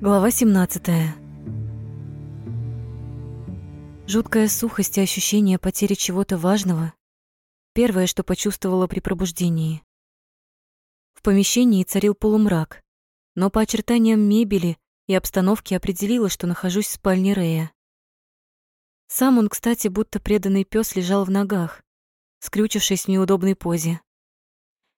Глава 17. Жуткая сухость и ощущение потери чего-то важного — первое, что почувствовала при пробуждении. В помещении царил полумрак, но по очертаниям мебели и обстановки определила, что нахожусь в спальне Рея. Сам он, кстати, будто преданный пес лежал в ногах, скрючившись в неудобной позе.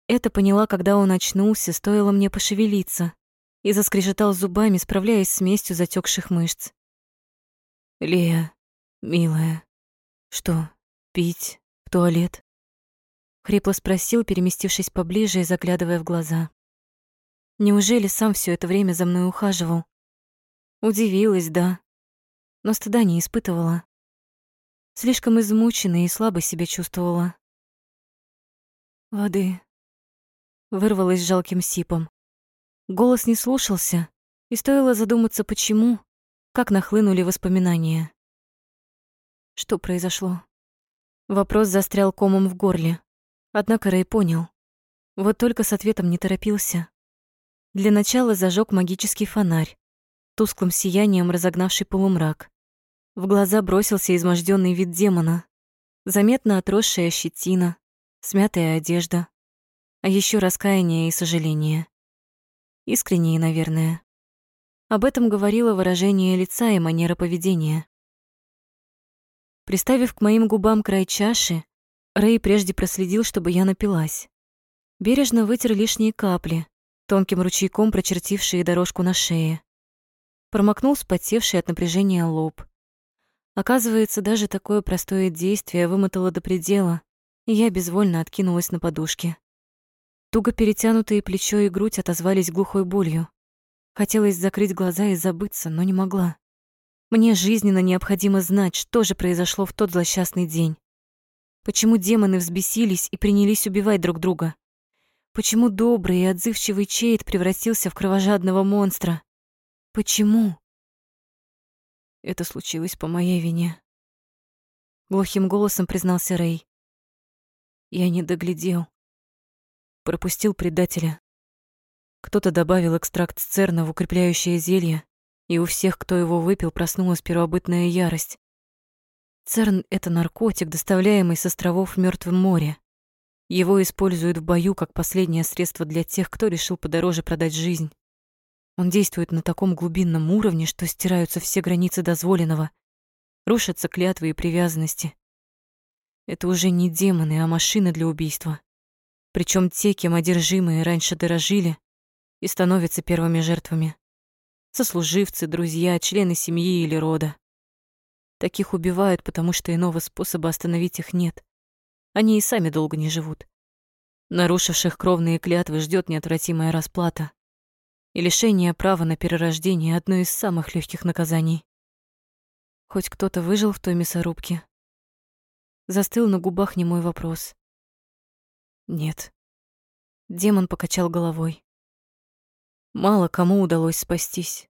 Это поняла, когда он очнулся, стоило мне пошевелиться, и заскрежетал зубами, справляясь с местью затекших мышц. «Лея, милая, что, пить в туалет?» Хрипло спросил, переместившись поближе и заглядывая в глаза. Неужели сам все это время за мной ухаживал? Удивилась, да, но стыда не испытывала. Слишком измученной и слабо себя чувствовала. «Воды», — вырвалась жалким сипом. Голос не слушался, и стоило задуматься, почему, как нахлынули воспоминания. Что произошло? Вопрос застрял комом в горле. Однако Рэй понял. Вот только с ответом не торопился. Для начала зажег магический фонарь, тусклым сиянием разогнавший полумрак. В глаза бросился изможденный вид демона, заметно отросшая щетина, смятая одежда, а еще раскаяние и сожаление. Искренние, наверное. Об этом говорило выражение лица и манера поведения. Приставив к моим губам край чаши, Рэй прежде проследил, чтобы я напилась. Бережно вытер лишние капли, тонким ручейком прочертившие дорожку на шее. Промокнул спотевший от напряжения лоб. Оказывается, даже такое простое действие вымотало до предела, и я безвольно откинулась на подушке. Туго перетянутые плечо и грудь отозвались глухой болью. Хотелось закрыть глаза и забыться, но не могла. Мне жизненно необходимо знать, что же произошло в тот злосчастный день. Почему демоны взбесились и принялись убивать друг друга? Почему добрый и отзывчивый Чейд превратился в кровожадного монстра? Почему? Это случилось по моей вине. Глухим голосом признался Рэй. Я не доглядел пропустил предателя. Кто-то добавил экстракт церна в укрепляющее зелье, и у всех, кто его выпил, проснулась первобытная ярость. Церн — это наркотик, доставляемый с островов в Мёртвом море. Его используют в бою как последнее средство для тех, кто решил подороже продать жизнь. Он действует на таком глубинном уровне, что стираются все границы дозволенного, рушатся клятвы и привязанности. Это уже не демоны, а машины для убийства. Причем те, кем одержимые раньше дорожили, и становятся первыми жертвами. Сослуживцы, друзья, члены семьи или рода. Таких убивают, потому что иного способа остановить их нет. Они и сами долго не живут. Нарушивших кровные клятвы ждет неотвратимая расплата. И лишение права на перерождение – одно из самых легких наказаний. Хоть кто-то выжил в той мясорубке. Застыл на губах немой вопрос. Нет. Демон покачал головой. Мало кому удалось спастись.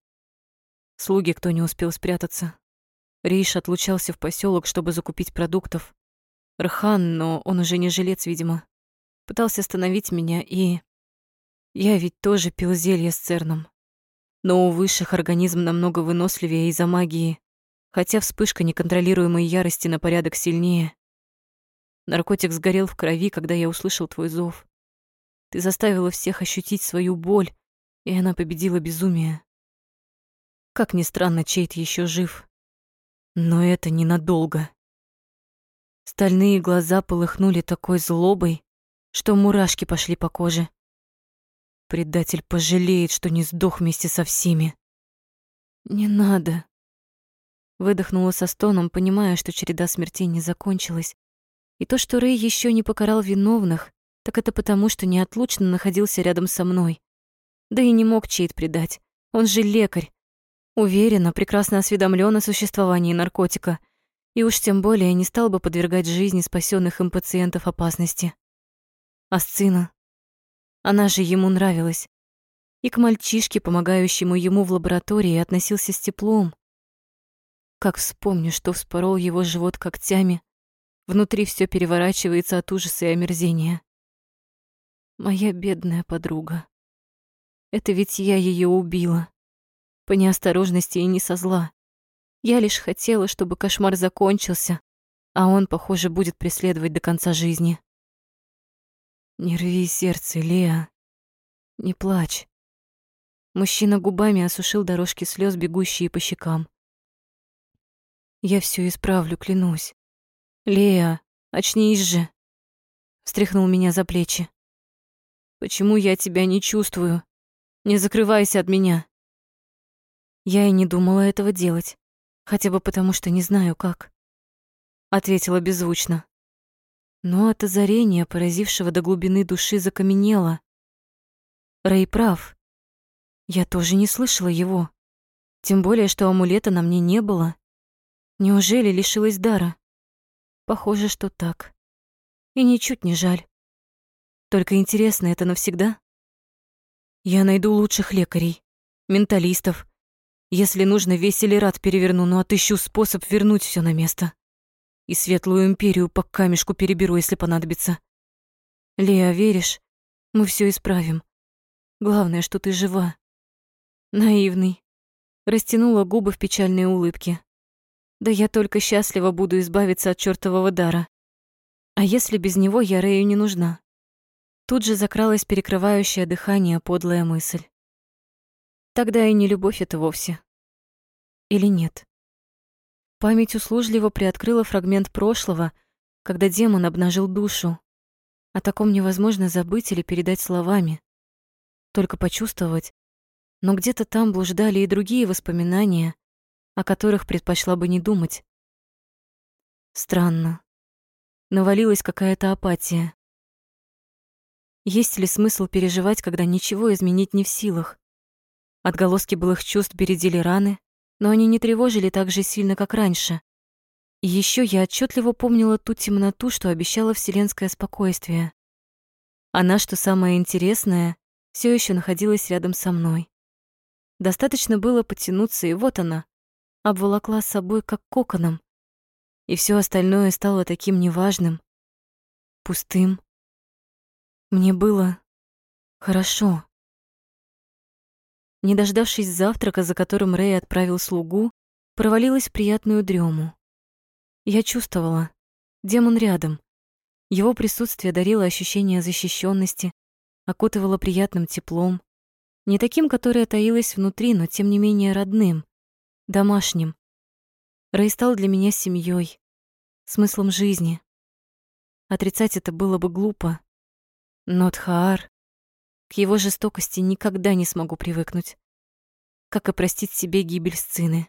Слуги, кто не успел спрятаться. Рейш отлучался в поселок, чтобы закупить продуктов. Рхан, но он уже не жилец, видимо, пытался остановить меня, и... Я ведь тоже пил зелье с церном. Но у высших организм намного выносливее из-за магии, хотя вспышка неконтролируемой ярости на порядок сильнее. Наркотик сгорел в крови, когда я услышал твой зов. Ты заставила всех ощутить свою боль, и она победила безумие. Как ни странно, Чейт еще жив. Но это ненадолго. Стальные глаза полыхнули такой злобой, что мурашки пошли по коже. Предатель пожалеет, что не сдох вместе со всеми. Не надо. Выдохнула со стоном, понимая, что череда смертей не закончилась, и то, что Рэй еще не покарал виновных, так это потому, что неотлучно находился рядом со мной. Да и не мог Чейд предать. Он же лекарь. Уверенно, прекрасно осведомлен о существовании наркотика. И уж тем более не стал бы подвергать жизни спасенных им пациентов опасности. Асцина. Она же ему нравилась. И к мальчишке, помогающему ему в лаборатории, относился с теплом. Как вспомню, что вспорол его живот когтями, Внутри все переворачивается от ужаса и омерзения. Моя бедная подруга. Это ведь я ее убила. По неосторожности и не со зла. Я лишь хотела, чтобы кошмар закончился, а он, похоже, будет преследовать до конца жизни. Не рви сердце, Леа. Не плачь. Мужчина губами осушил дорожки слез, бегущие по щекам. Я все исправлю, клянусь. Леа, очнись же. Встряхнул меня за плечи. Почему я тебя не чувствую? Не закрывайся от меня. Я и не думала этого делать, хотя бы потому, что не знаю как. Ответила беззвучно. Но от озарения, поразившего до глубины души, закаменело. Рэй прав. Я тоже не слышала его. Тем более, что амулета на мне не было. Неужели лишилась дара? Похоже, что так. И ничуть не жаль. Только интересно, это навсегда? Я найду лучших лекарей, менталистов. Если нужно, весь Элират переверну, но отыщу способ вернуть все на место. И Светлую Империю по камешку переберу, если понадобится. Леа, веришь? Мы все исправим. Главное, что ты жива. Наивный. Растянула губы в печальной улыбке. Да я только счастлива буду избавиться от чёртового дара. А если без него я Рэю не нужна? Тут же закралась перекрывающее дыхание подлая мысль. Тогда и не любовь это вовсе. Или нет? Память услужливо приоткрыла фрагмент прошлого, когда демон обнажил душу. О таком невозможно забыть или передать словами. Только почувствовать. Но где-то там блуждали и другие воспоминания, о которых предпочла бы не думать. Странно. Навалилась какая-то апатия. Есть ли смысл переживать, когда ничего изменить не в силах? Отголоски былых чувств бередили раны, но они не тревожили так же сильно, как раньше. И ещё я отчетливо помнила ту темноту, что обещала вселенское спокойствие. Она, что самое интересное, все еще находилась рядом со мной. Достаточно было потянуться, и вот она, обволокла собой как коконом, и все остальное стало таким неважным, пустым. Мне было хорошо. Не дождавшись завтрака, за которым Рэй отправил слугу, провалилась в приятную дрему. Я чувствовала, демон рядом. Его присутствие дарило ощущение защищенности, окутывало приятным теплом, не таким, которое таилось внутри, но тем не менее родным, домашним. Рэй стал для меня семьей, смыслом жизни. Отрицать это было бы глупо. Но Тхаар... К его жестокости никогда не смогу привыкнуть. Как и простить себе гибель сцены.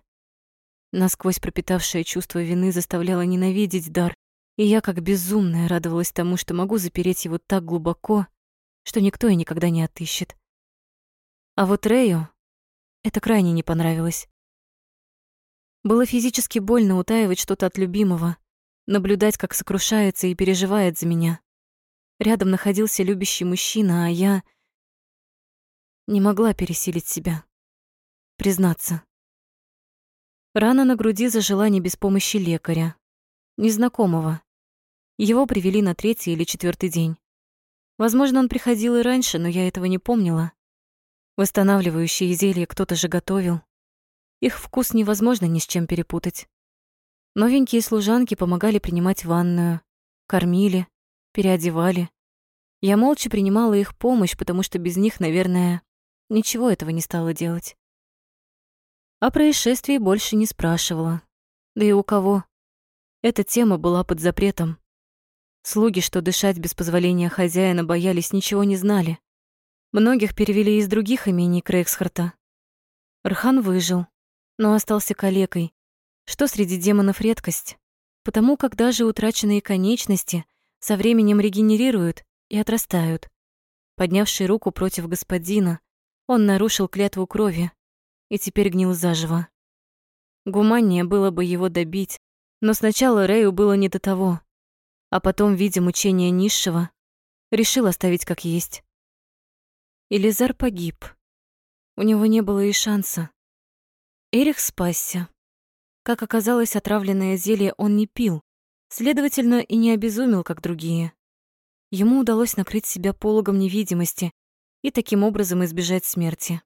Насквозь пропитавшее чувство вины заставляло ненавидеть дар, и я, как безумная, радовалась тому, что могу запереть его так глубоко, что никто и никогда не отыщет. А вот Рэю это крайне не понравилось. Было физически больно утаивать что-то от любимого, наблюдать, как сокрушается и переживает за меня. Рядом находился любящий мужчина, а я не могла пересилить себя. Признаться. Рана на груди зажила не без помощи лекаря, незнакомого. Его привели на третий или четвертый день. Возможно, он приходил и раньше, но я этого не помнила. Восстанавливающие зелья кто-то же готовил. Их вкус невозможно ни с чем перепутать. Новенькие служанки помогали принимать ванную, кормили, переодевали. Я молча принимала их помощь, потому что без них, наверное, ничего этого не стала делать. О происшествии больше не спрашивала. Да и у кого. Эта тема была под запретом. Слуги, что дышать без позволения хозяина боялись, ничего не знали. Многих перевели из других имений Крейгсхарта. Рхан выжил, но остался калекой, что среди демонов редкость, потому как даже утраченные конечности со временем регенерируют и отрастают. Поднявший руку против господина, он нарушил клятву крови и теперь гнил заживо. Гуманнее было бы его добить, но сначала Рэю было не до того, а потом, видя мучения низшего, решил оставить как есть. Элизар погиб. У него не было и шанса. Эрих спасся. Как оказалось, отравленное зелье он не пил, следовательно, и не обезумел, как другие. Ему удалось накрыть себя пологом невидимости и таким образом избежать смерти.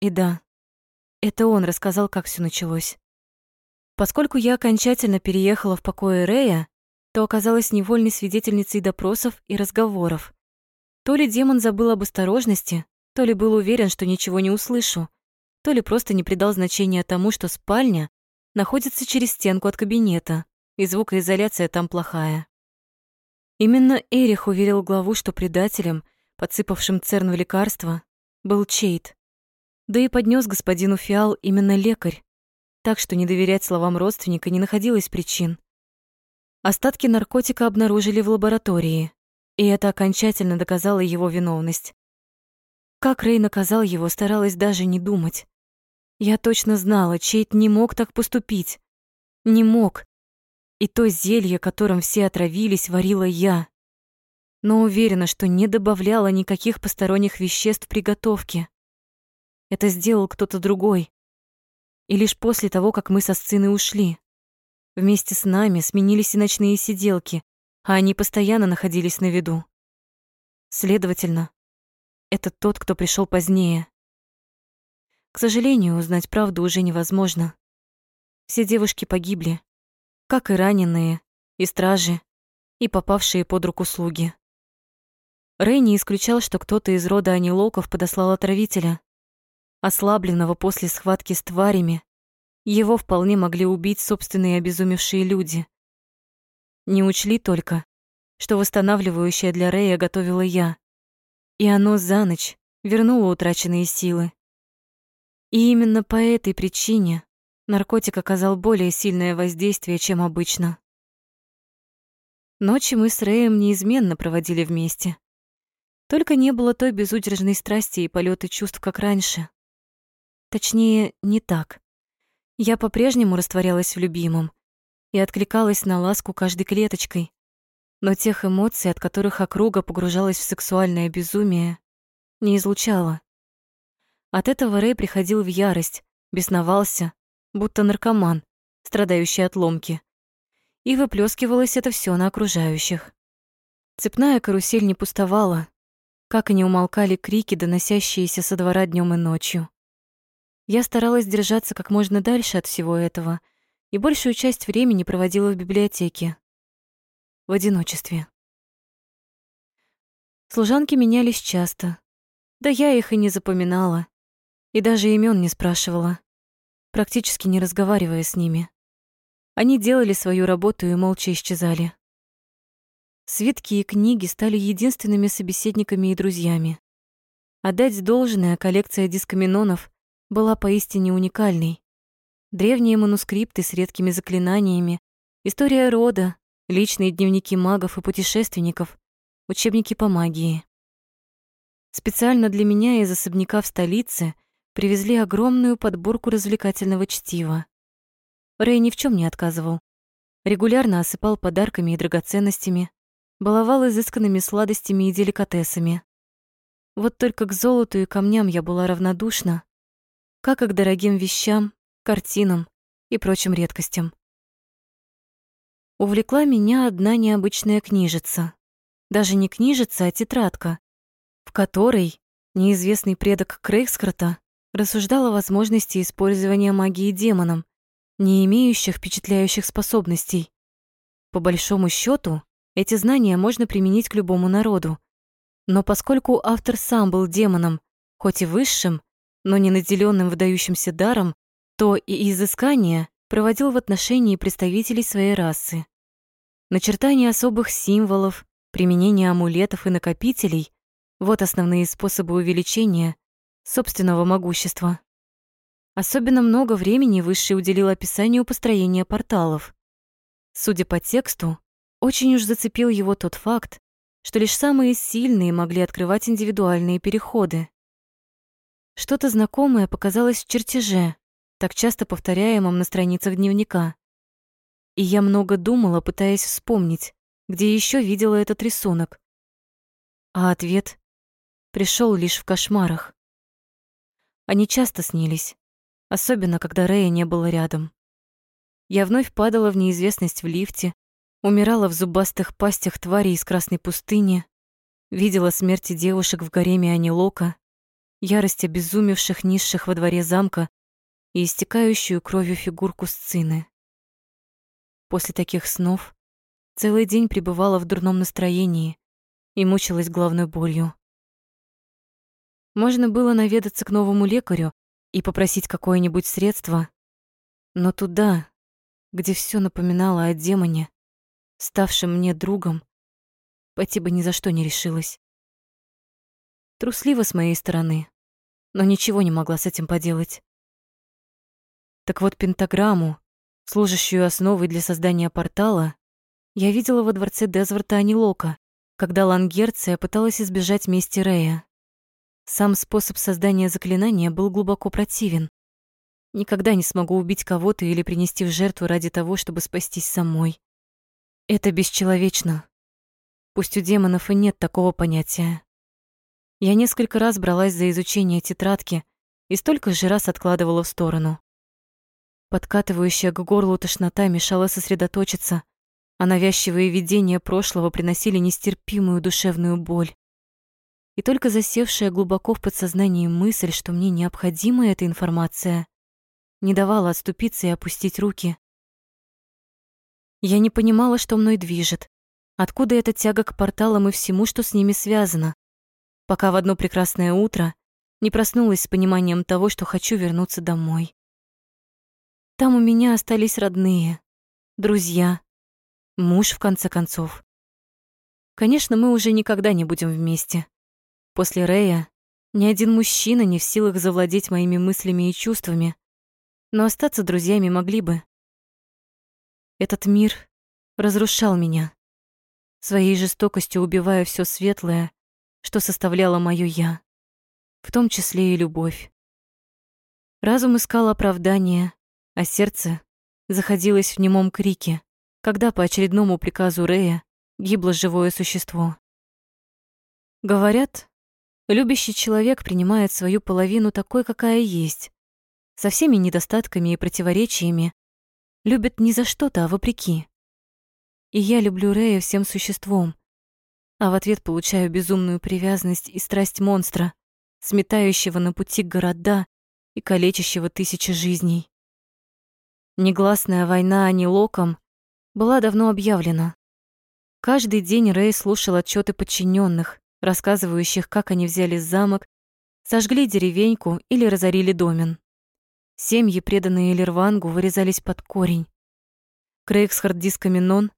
И да, это он рассказал, как все началось. Поскольку я окончательно переехала в покое Рэя, то оказалась невольной свидетельницей допросов и разговоров. То ли демон забыл об осторожности, то ли был уверен, что ничего не услышу, то ли просто не придал значения тому, что спальня находится через стенку от кабинета, и звукоизоляция там плохая. Именно Эрих уверил главу, что предателем, подсыпавшим Церн в лекарство, был Чейт. Да и поднес господину Фиал именно лекарь, так что не доверять словам родственника не находилось причин. Остатки наркотика обнаружили в лаборатории, и это окончательно доказало его виновность. Как Рэй наказал его, старалась даже не думать. Я точно знала, Чейт не мог так поступить. Не мог. И то зелье, которым все отравились, варила я. Но уверена, что не добавляла никаких посторонних веществ в приготовке. Это сделал кто-то другой. И лишь после того, как мы со сцены ушли. Вместе с нами сменились и ночные сиделки, а они постоянно находились на виду. Следовательно, это тот, кто пришел позднее. К сожалению, узнать правду уже невозможно. Все девушки погибли, как и раненые, и стражи, и попавшие под руку слуги. Рэй не исключал, что кто-то из рода анилоков подослал отравителя. Ослабленного после схватки с тварями, его вполне могли убить собственные обезумевшие люди. Не учли только, что восстанавливающее для Рэя готовила я, и оно за ночь вернуло утраченные силы. И именно по этой причине наркотик оказал более сильное воздействие, чем обычно. Ночи мы с Рэем неизменно проводили вместе. Только не было той безудержной страсти и полёта чувств, как раньше. Точнее, не так. Я по-прежнему растворялась в любимом, и откликалась на ласку каждой клеточкой. Но тех эмоций, от которых округа погружалась в сексуальное безумие, не излучала. От этого Рэй приходил в ярость, бесновался, будто наркоман, страдающий от ломки. И выплескивалось это все на окружающих. Цепная карусель не пустовала, как и не умолкали крики, доносящиеся со двора днем и ночью. Я старалась держаться как можно дальше от всего этого — и большую часть времени проводила в библиотеке. В одиночестве. Служанки менялись часто. Да я их и не запоминала. И даже имен не спрашивала, практически не разговаривая с ними. Они делали свою работу и молча исчезали. Свитки и книги стали единственными собеседниками и друзьями. Отдать должное коллекция дискаминонов была поистине уникальной. Древние манускрипты с редкими заклинаниями, история рода, личные дневники магов и путешественников, учебники по магии. Специально для меня из особняка в столице привезли огромную подборку развлекательного чтива. Рэй ни в чем не отказывал. Регулярно осыпал подарками и драгоценностями, баловал изысканными сладостями и деликатесами. Вот только к золоту и камням я была равнодушна, как и к дорогим вещам, картинам и прочим редкостям. Увлекла меня одна необычная книжица. Даже не книжица, а тетрадка, в которой неизвестный предок Крейгскрота рассуждал о возможности использования магии демоном, не имеющих впечатляющих способностей. По большому счету, эти знания можно применить к любому народу. Но поскольку автор сам был демоном, хоть и высшим, но не наделенным выдающимся даром, то и изыскания проводил в отношении представителей своей расы. Начертание особых символов, применение амулетов и накопителей — вот основные способы увеличения собственного могущества. Особенно много времени Высший уделил описанию построения порталов. Судя по тексту, очень уж зацепил его тот факт, что лишь самые сильные могли открывать индивидуальные переходы. Что-то знакомое показалось в чертеже, так часто повторяемом на страницах дневника. И я много думала, пытаясь вспомнить, где еще видела этот рисунок. А ответ пришел лишь в кошмарах. Они часто снились, особенно когда Рэя не было рядом. Я вновь падала в неизвестность в лифте, умирала в зубастых пастях тварей из Красной пустыни, видела смерти девушек в гареме Анилока, ярость обезумевших низших во дворе замка и истекающую кровью фигурку сцены. После таких снов целый день пребывала в дурном настроении и мучилась головной болью. Можно было наведаться к новому лекарю и попросить какое-нибудь средство, но туда, где все напоминало о демоне, ставшем мне другом, пойти бы ни за что не решилась. Трусливо с моей стороны, но ничего не могла с этим поделать. Так вот, пентаграмму, служащую основой для создания портала, я видела во дворце Дезварта Анилока, когда Лангерция пыталась избежать мести Рея. Сам способ создания заклинания был глубоко противен. Никогда не смогу убить кого-то или принести в жертву ради того, чтобы спастись самой. Это бесчеловечно. Пусть у демонов и нет такого понятия. Я несколько раз бралась за изучение тетрадки и столько же раз откладывала в сторону. Подкатывающая к горлу тошнота мешала сосредоточиться, а навязчивые видения прошлого приносили нестерпимую душевную боль. И только засевшая глубоко в подсознании мысль, что мне необходима эта информация, не давала отступиться и опустить руки. Я не понимала, что мной движет, откуда эта тяга к порталам и всему, что с ними связано, пока в одно прекрасное утро не проснулась с пониманием того, что хочу вернуться домой. Там у меня остались родные, друзья, муж, в конце концов. Конечно, мы уже никогда не будем вместе. После Рэя ни один мужчина не в силах завладеть моими мыслями и чувствами, но остаться друзьями могли бы. Этот мир разрушал меня, своей жестокостью убивая все светлое, что составляло моё «я», в том числе и любовь. Разум искал оправдания, а сердце заходилось в немом крике, когда по очередному приказу Рэя гибло живое существо. Говорят, Любящий человек принимает свою половину такой, какая есть, со всеми недостатками и противоречиями, любит не за что-то, а вопреки. И я люблю Рэя всем существом, а в ответ получаю безумную привязанность и страсть монстра, сметающего на пути города и калечащего тысячи жизней. Негласная война Анилоком была давно объявлена. Каждый день Рэй слушал отчеты подчиненных, рассказывающих, как они взяли замок, сожгли деревеньку или разорили домен. Семьи, преданные Лервангу, вырезались под корень. Крейгсхард Дискаминон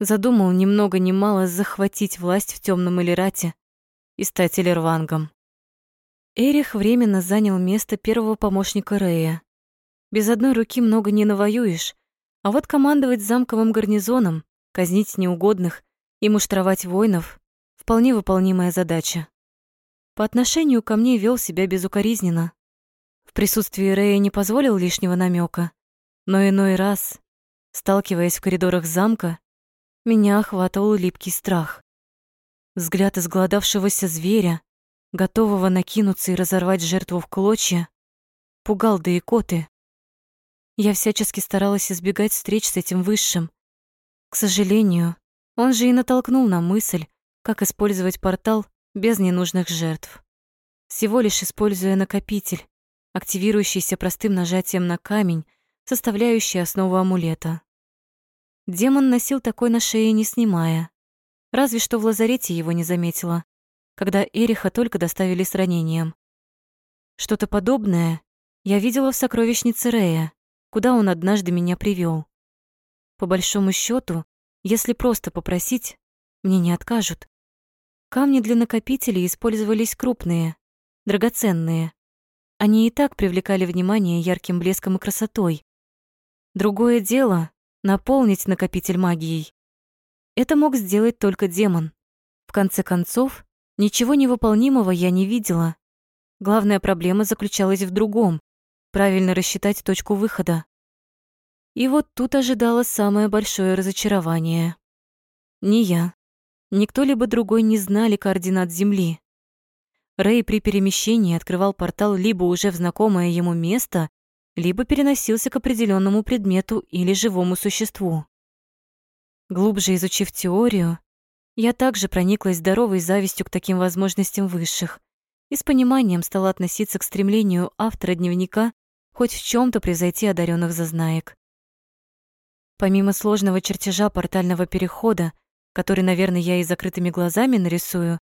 задумал ни много ни мало захватить власть в темном Элирате и стать Элервангом. Эрих временно занял место первого помощника Рея. Без одной руки много не навоюешь, а вот командовать замковым гарнизоном, казнить неугодных и муштровать воинов Вполне выполнимая задача. По отношению ко мне вел себя безукоризненно. В присутствии Рэя не позволил лишнего намека, но иной раз, сталкиваясь в коридорах замка, меня охватывал липкий страх. Взгляд изголодавшегося зверя, готового накинуться и разорвать жертву в клочья, пугал да икоты. Я всячески старалась избегать встреч с этим высшим. К сожалению, он же и натолкнул на мысль, как использовать портал без ненужных жертв. Всего лишь используя накопитель, активирующийся простым нажатием на камень, составляющий основу амулета. Демон носил такой на шее, не снимая. Разве что в лазарете его не заметила, когда Эриха только доставили с ранением. Что-то подобное я видела в сокровищнице Рея, куда он однажды меня привел. По большому счету, если просто попросить, мне не откажут. Камни для накопителей использовались крупные, драгоценные. Они и так привлекали внимание ярким блеском и красотой. Другое дело — наполнить накопитель магией. Это мог сделать только демон. В конце концов, ничего невыполнимого я не видела. Главная проблема заключалась в другом — правильно рассчитать точку выхода. И вот тут ожидало самое большое разочарование. Не я. Никто либо другой не знали координат Земли. Рэй при перемещении открывал портал либо уже в знакомое ему место, либо переносился к определенному предмету или живому существу. Глубже изучив теорию, я также прониклась здоровой завистью к таким возможностям высших и с пониманием стала относиться к стремлению автора дневника хоть в чем то превзойти одаренных зазнаек. Помимо сложного чертежа портального перехода, который, наверное, я и закрытыми глазами нарисую,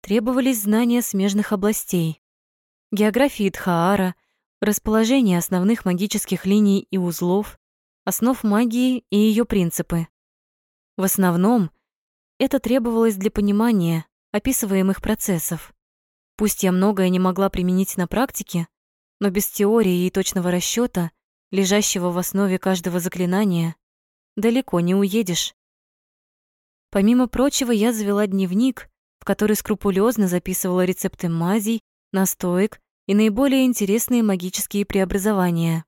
требовались знания смежных областей. Географии Дхаара, расположение основных магических линий и узлов, основ магии и ее принципы. В основном это требовалось для понимания описываемых процессов. Пусть я многое не могла применить на практике, но без теории и точного расчета, лежащего в основе каждого заклинания, далеко не уедешь. Помимо прочего, я завела дневник, в который скрупулезно записывала рецепты мазей, настоек и наиболее интересные магические преобразования.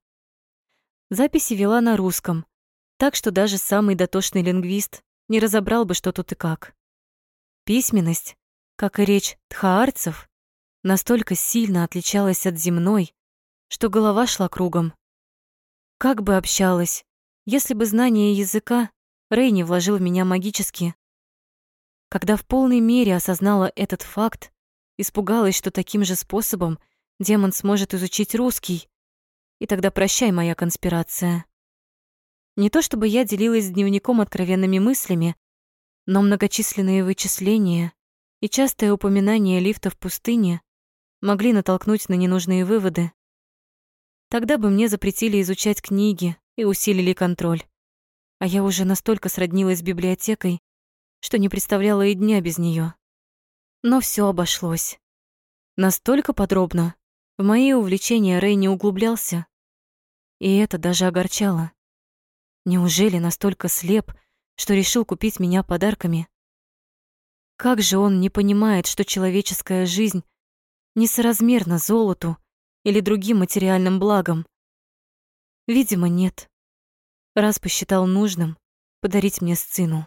Записи вела на русском, так что даже самый дотошный лингвист не разобрал бы, что тут и как. Письменность, как и речь тхаарцев, настолько сильно отличалась от земной, что голова шла кругом. Как бы общалась, если бы знание языка Рэй не вложил в меня магически. Когда в полной мере осознала этот факт, испугалась, что таким же способом демон сможет изучить русский, и тогда прощай моя конспирация. Не то чтобы я делилась с дневником откровенными мыслями, но многочисленные вычисления и частое упоминание лифта в пустыне могли натолкнуть на ненужные выводы. Тогда бы мне запретили изучать книги и усилили контроль. А я уже настолько сроднилась с библиотекой, что не представляла и дня без нее. Но все обошлось. Настолько подробно в мои увлечения Рэй не углублялся. И это даже огорчало. Неужели настолько слеп, что решил купить меня подарками? Как же он не понимает, что человеческая жизнь несоразмерна золоту или другим материальным благам? Видимо, нет. Раз посчитал нужным подарить мне сцену.